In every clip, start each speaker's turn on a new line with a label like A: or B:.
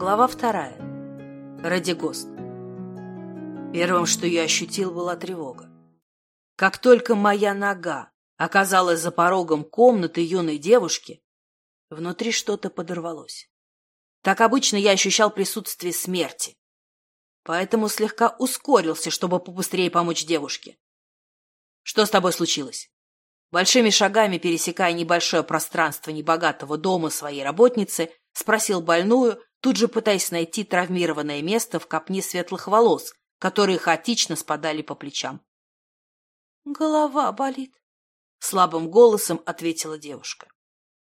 A: Глава вторая. Радигост. Первым, что я ощутил, была тревога. Как только моя нога оказалась за порогом комнаты юной девушки, внутри что-то подорвалось. Так обычно я ощущал присутствие смерти. Поэтому слегка ускорился, чтобы побыстрее помочь девушке. Что с тобой случилось? Большими шагами, пересекая небольшое пространство небогатого дома своей работницы, спросил больную, тут же пытаясь найти травмированное место в копне светлых волос, которые хаотично спадали по плечам.
B: «Голова болит», —
A: слабым голосом ответила девушка.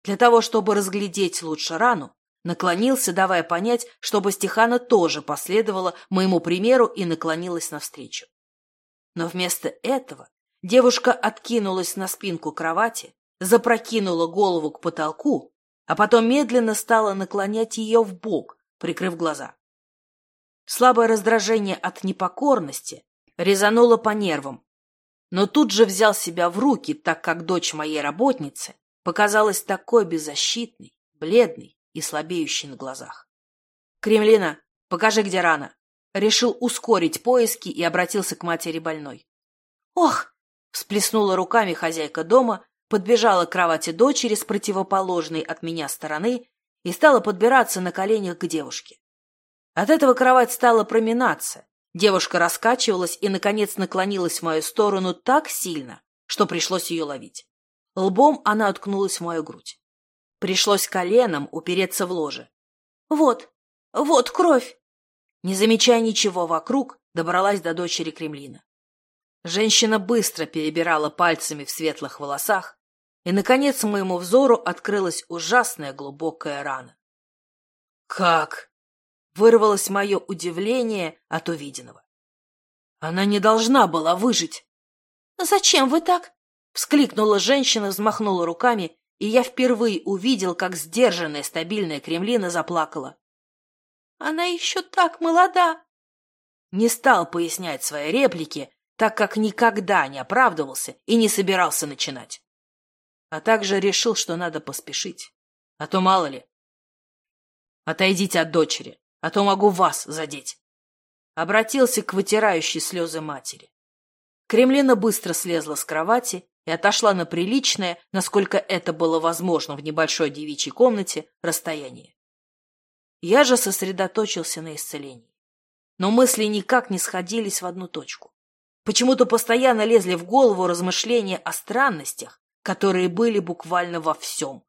A: Для того, чтобы разглядеть лучше рану, наклонился, давая понять, чтобы Стехана тоже последовала моему примеру и наклонилась навстречу. Но вместо этого девушка откинулась на спинку кровати, запрокинула голову к потолку а потом медленно стала наклонять ее в бок, прикрыв глаза. Слабое раздражение от непокорности резануло по нервам, но тут же взял себя в руки, так как дочь моей работницы показалась такой беззащитной, бледной и слабеющей на глазах. «Кремлина, покажи, где рана!» Решил ускорить поиски и обратился к матери больной. «Ох!» — всплеснула руками хозяйка дома, подбежала к кровати дочери с противоположной от меня стороны и стала подбираться на коленях к девушке. От этого кровать стала проминаться. Девушка раскачивалась и, наконец, наклонилась в мою сторону так сильно, что пришлось ее ловить. Лбом она уткнулась в мою грудь. Пришлось коленом упереться в ложе. «Вот, вот кровь!» Не замечая ничего вокруг, добралась до дочери Кремлина. Женщина быстро перебирала пальцами в светлых волосах, и, наконец, моему взору открылась ужасная глубокая рана. «Как?» — вырвалось мое удивление от увиденного. «Она не должна была выжить!»
B: «Зачем вы так?» — вскликнула женщина, взмахнула руками, и я впервые увидел, как сдержанная стабильная Кремлина заплакала. «Она еще так молода!»
A: Не стал пояснять свои реплики, так как никогда не оправдывался и не собирался начинать а также решил, что надо поспешить. А то мало ли. Отойдите от дочери, а то могу вас задеть. Обратился к вытирающей слезы матери. Кремлина быстро слезла с кровати и отошла на приличное, насколько это было возможно в небольшой девичьей комнате, расстояние. Я же сосредоточился на исцелении. Но мысли никак не сходились в одну точку. Почему-то постоянно лезли в голову размышления о странностях, которые были буквально во всем.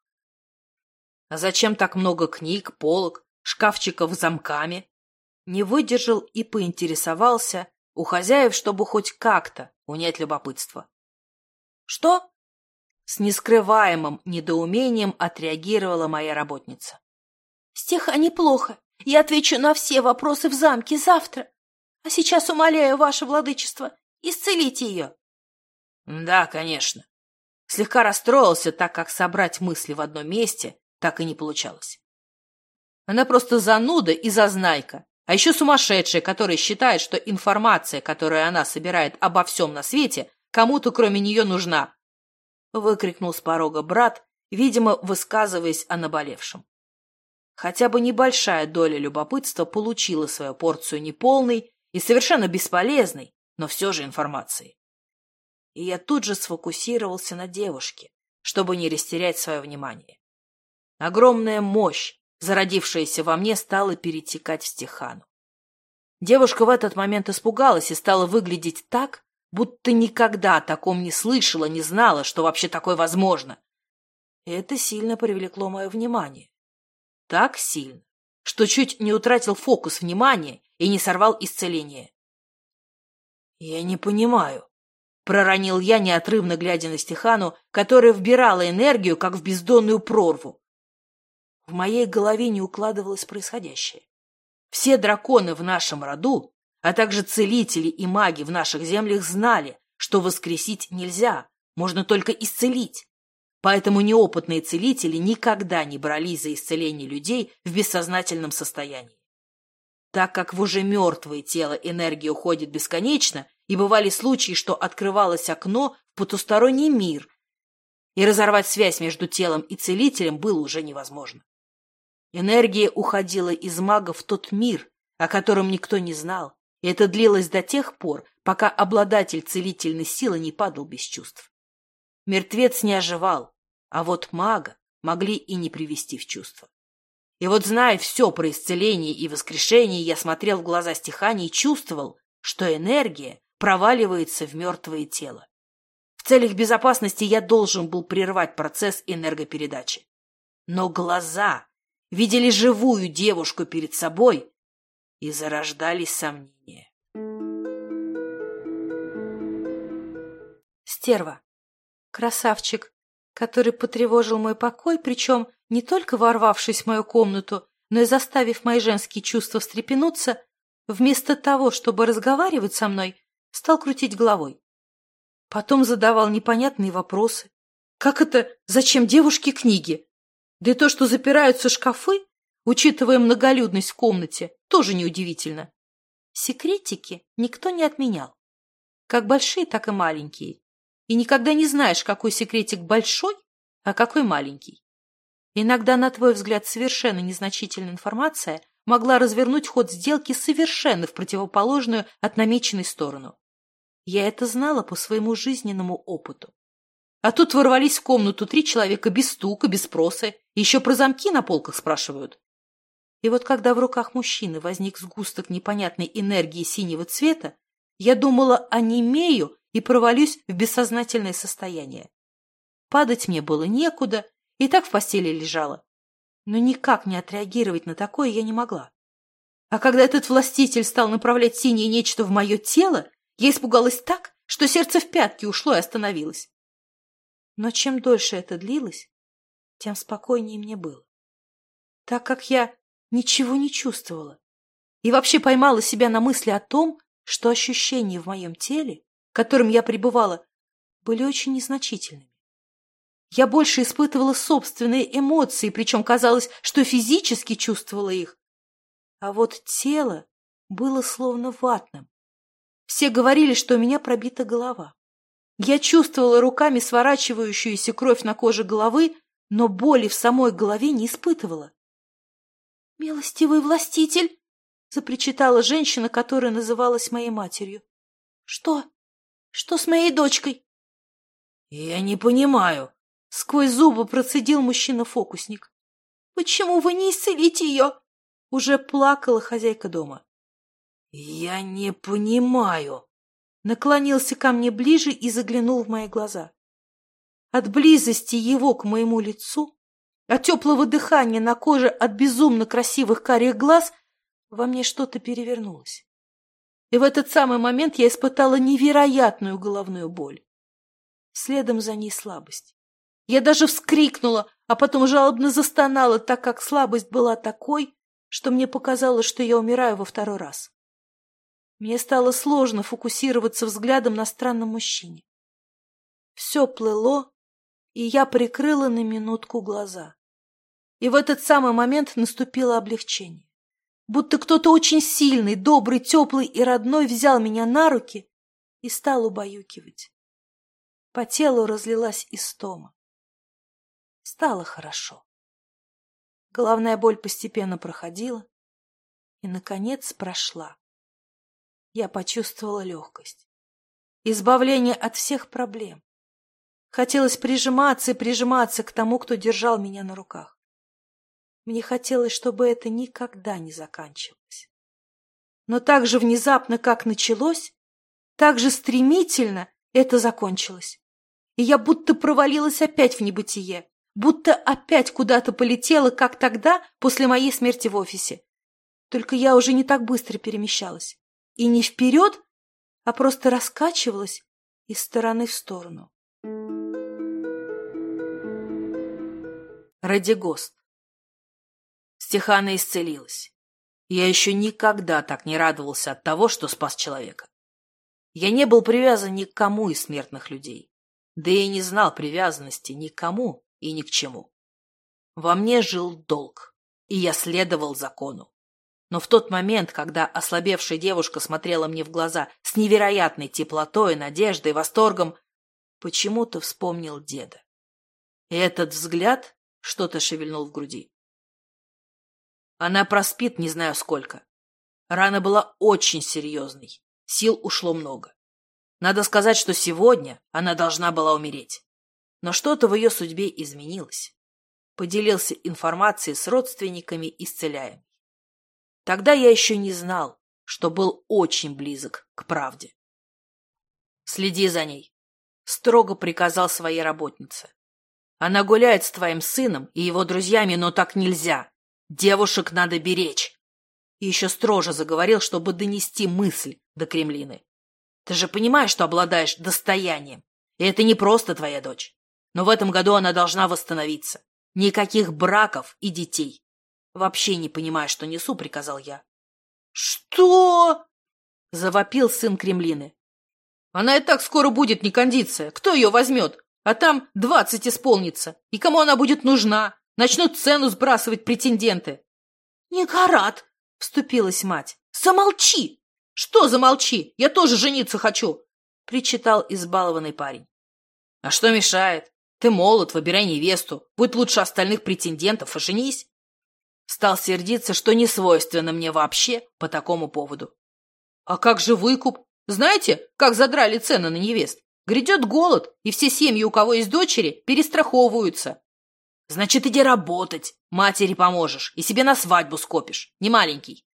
A: А зачем так много книг, полок, шкафчиков с замками? Не выдержал и поинтересовался у хозяев, чтобы хоть как-то унять любопытство. «Что?» С нескрываемым недоумением отреагировала моя работница.
B: «Стеха неплохо. Я отвечу на все вопросы в замке завтра. А сейчас умоляю, ваше владычество, исцелите ее».
A: «Да, конечно слегка расстроился, так как собрать мысли в одном месте так и не получалось. Она просто зануда и зазнайка, а еще сумасшедшая, которая считает, что информация, которую она собирает обо всем на свете, кому-то кроме нее нужна. Выкрикнул с порога брат, видимо, высказываясь о наболевшем. Хотя бы небольшая доля любопытства получила свою порцию неполной и совершенно бесполезной, но все же информации и я тут же сфокусировался на девушке, чтобы не растерять свое внимание. Огромная мощь, зародившаяся во мне, стала перетекать в Стехану. Девушка в этот момент испугалась и стала выглядеть так, будто никогда о таком не слышала, не знала, что вообще такое возможно. И это сильно привлекло мое внимание. Так сильно, что чуть не утратил фокус внимания и не сорвал исцеление. Я не понимаю, проронил я, неотрывно глядя на Стехану, которая вбирала энергию, как в бездонную прорву. В моей голове не укладывалось происходящее. Все драконы в нашем роду, а также целители и маги в наших землях знали, что воскресить нельзя, можно только исцелить. Поэтому неопытные целители никогда не брались за исцеление людей в бессознательном состоянии. Так как в уже мертвое тело энергия уходит бесконечно, и бывали случаи, что открывалось окно в потусторонний мир, и разорвать связь между телом и целителем было уже невозможно. Энергия уходила из мага в тот мир, о котором никто не знал, и это длилось до тех пор, пока обладатель целительной силы не падал без чувств. Мертвец не оживал, а вот мага могли и не привести в чувство. И вот, зная все про исцеление и воскрешение, я смотрел в глаза стихани и чувствовал, что энергия проваливается в мертвое тело. В целях безопасности я должен был прервать процесс энергопередачи. Но глаза видели живую девушку перед собой, и зарождались сомнения.
B: Стерва. Красавчик, который потревожил мой покой, причем не только ворвавшись в мою комнату, но и заставив мои женские чувства встрепенуться, вместо того, чтобы разговаривать со мной, стал крутить головой. Потом задавал непонятные вопросы. Как это, зачем девушке книги? Да и то, что запираются шкафы, учитывая многолюдность в комнате, тоже неудивительно. Секретики никто не отменял. Как большие, так и маленькие. И никогда не знаешь, какой секретик большой, а какой маленький. Иногда, на твой взгляд, совершенно незначительная информация могла развернуть ход сделки совершенно в противоположную от намеченной сторону. Я это знала по своему жизненному опыту. А тут ворвались в комнату три человека без стука, без спроса, еще про замки на полках спрашивают. И вот когда в руках мужчины возник сгусток непонятной энергии синего цвета, я думала, онемею и провалюсь в бессознательное состояние. Падать мне было некуда, и так в постели лежала. Но никак не отреагировать на такое я не могла. А когда этот властитель стал направлять синее нечто в мое тело, я испугалась так, что сердце в пятки ушло и остановилось. Но чем дольше это длилось, тем спокойнее мне было. Так как я ничего не чувствовала и вообще поймала себя на мысли о том, что ощущения в моем теле, которым я пребывала, были очень незначительными. Я больше испытывала собственные эмоции, причем казалось, что физически чувствовала их. А вот тело было словно ватным, все говорили, что у меня пробита голова. Я чувствовала руками сворачивающуюся кровь на коже головы, но боли в самой голове не испытывала. — Милостивый властитель! — запричитала женщина, которая называлась моей матерью. — Что? Что с моей дочкой?
A: — Я не понимаю. Сквозь зубы процедил мужчина-фокусник.
B: — Почему вы не исцелите ее?
A: Уже плакала хозяйка дома. «Я не понимаю». Наклонился ко мне ближе и заглянул в мои глаза. От близости его к моему лицу, от теплого дыхания на коже, от безумно красивых карих глаз во мне что-то перевернулось. И в этот самый момент я испытала невероятную головную боль. Следом за ней слабость. Я даже вскрикнула, а потом жалобно застонала, так как слабость была такой, что мне показалось, что я умираю во второй раз. Мне стало сложно фокусироваться взглядом на странном мужчине. Все плыло, и я прикрыла на минутку глаза. И в этот самый момент наступило облегчение. Будто кто-то очень сильный, добрый, теплый и родной взял меня на руки и стал убаюкивать. По телу разлилась истома. Стало хорошо. Головная боль постепенно проходила и, наконец, прошла я почувствовала легкость. Избавление от всех проблем. Хотелось прижиматься и прижиматься к тому, кто держал меня на руках. Мне хотелось, чтобы это никогда не заканчивалось. Но так же внезапно, как началось, так же стремительно это закончилось. И я будто провалилась опять в небытие, будто опять куда-то полетела, как тогда, после моей смерти в офисе. Только я уже не так быстро перемещалась и не вперед, а просто раскачивалась из стороны в сторону. Радигост. Стехана исцелилась. Я еще никогда так не радовался от того, что спас человека. Я не был привязан ни к кому из смертных людей, да и не знал привязанности ни к кому и ни к чему. Во мне жил долг, и я следовал закону. Но в тот момент, когда ослабевшая девушка смотрела мне в глаза с невероятной теплотой, надеждой, восторгом, почему-то вспомнил деда. И этот взгляд что-то шевельнул в груди. Она проспит не знаю сколько. Рана была очень серьезной. Сил ушло много. Надо сказать, что сегодня она должна была умереть. Но что-то в ее судьбе изменилось. Поделился информацией с родственниками исцеляемой. Тогда я еще не знал, что был очень близок к правде. «Следи за ней», — строго приказал своей работнице. «Она гуляет с твоим сыном и его друзьями, но так нельзя. Девушек надо беречь». И еще строже заговорил, чтобы донести мысль до Кремлины. «Ты же понимаешь, что обладаешь достоянием, и это не просто твоя дочь. Но в этом году она должна восстановиться. Никаких браков и детей. Вообще не понимаю, что несу, приказал я. Что? Завопил сын Кремлины. Она и так скоро будет не кондиция. Кто ее возьмет? А там двадцать исполнится. И кому она будет нужна? Начнут цену сбрасывать претенденты. Не горат, вступилась мать. Замолчи! Что замолчи? Я тоже жениться хочу, причитал избалованный парень. А что мешает? Ты молод, выбирай невесту. Будь лучше остальных претендентов и женись. Стал сердиться, что не свойственно мне вообще по такому поводу. А как же выкуп? Знаете, как задрали цены на невест? Грядет голод, и все семьи, у кого есть дочери, перестраховываются. Значит, иди работать, матери поможешь и себе на свадьбу скопишь, не маленький.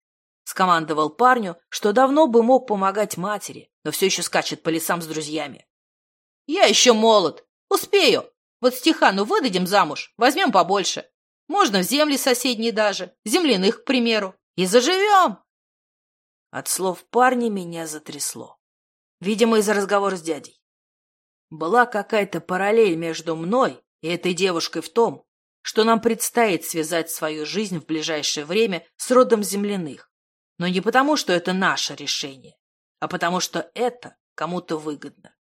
A: Скомандовал парню, что давно бы мог помогать матери, но все еще скачет по лесам с друзьями. Я еще молод, успею, вот Стехану выдадим замуж, возьмем побольше. Можно в земли соседние даже, земляных, к примеру. И заживем. От слов парня меня затрясло. Видимо, из-за разговора с дядей. Была какая-то параллель между мной и этой девушкой в том, что нам предстоит связать свою жизнь в ближайшее время с родом земляных. Но не потому, что это наше решение, а потому, что это кому-то выгодно.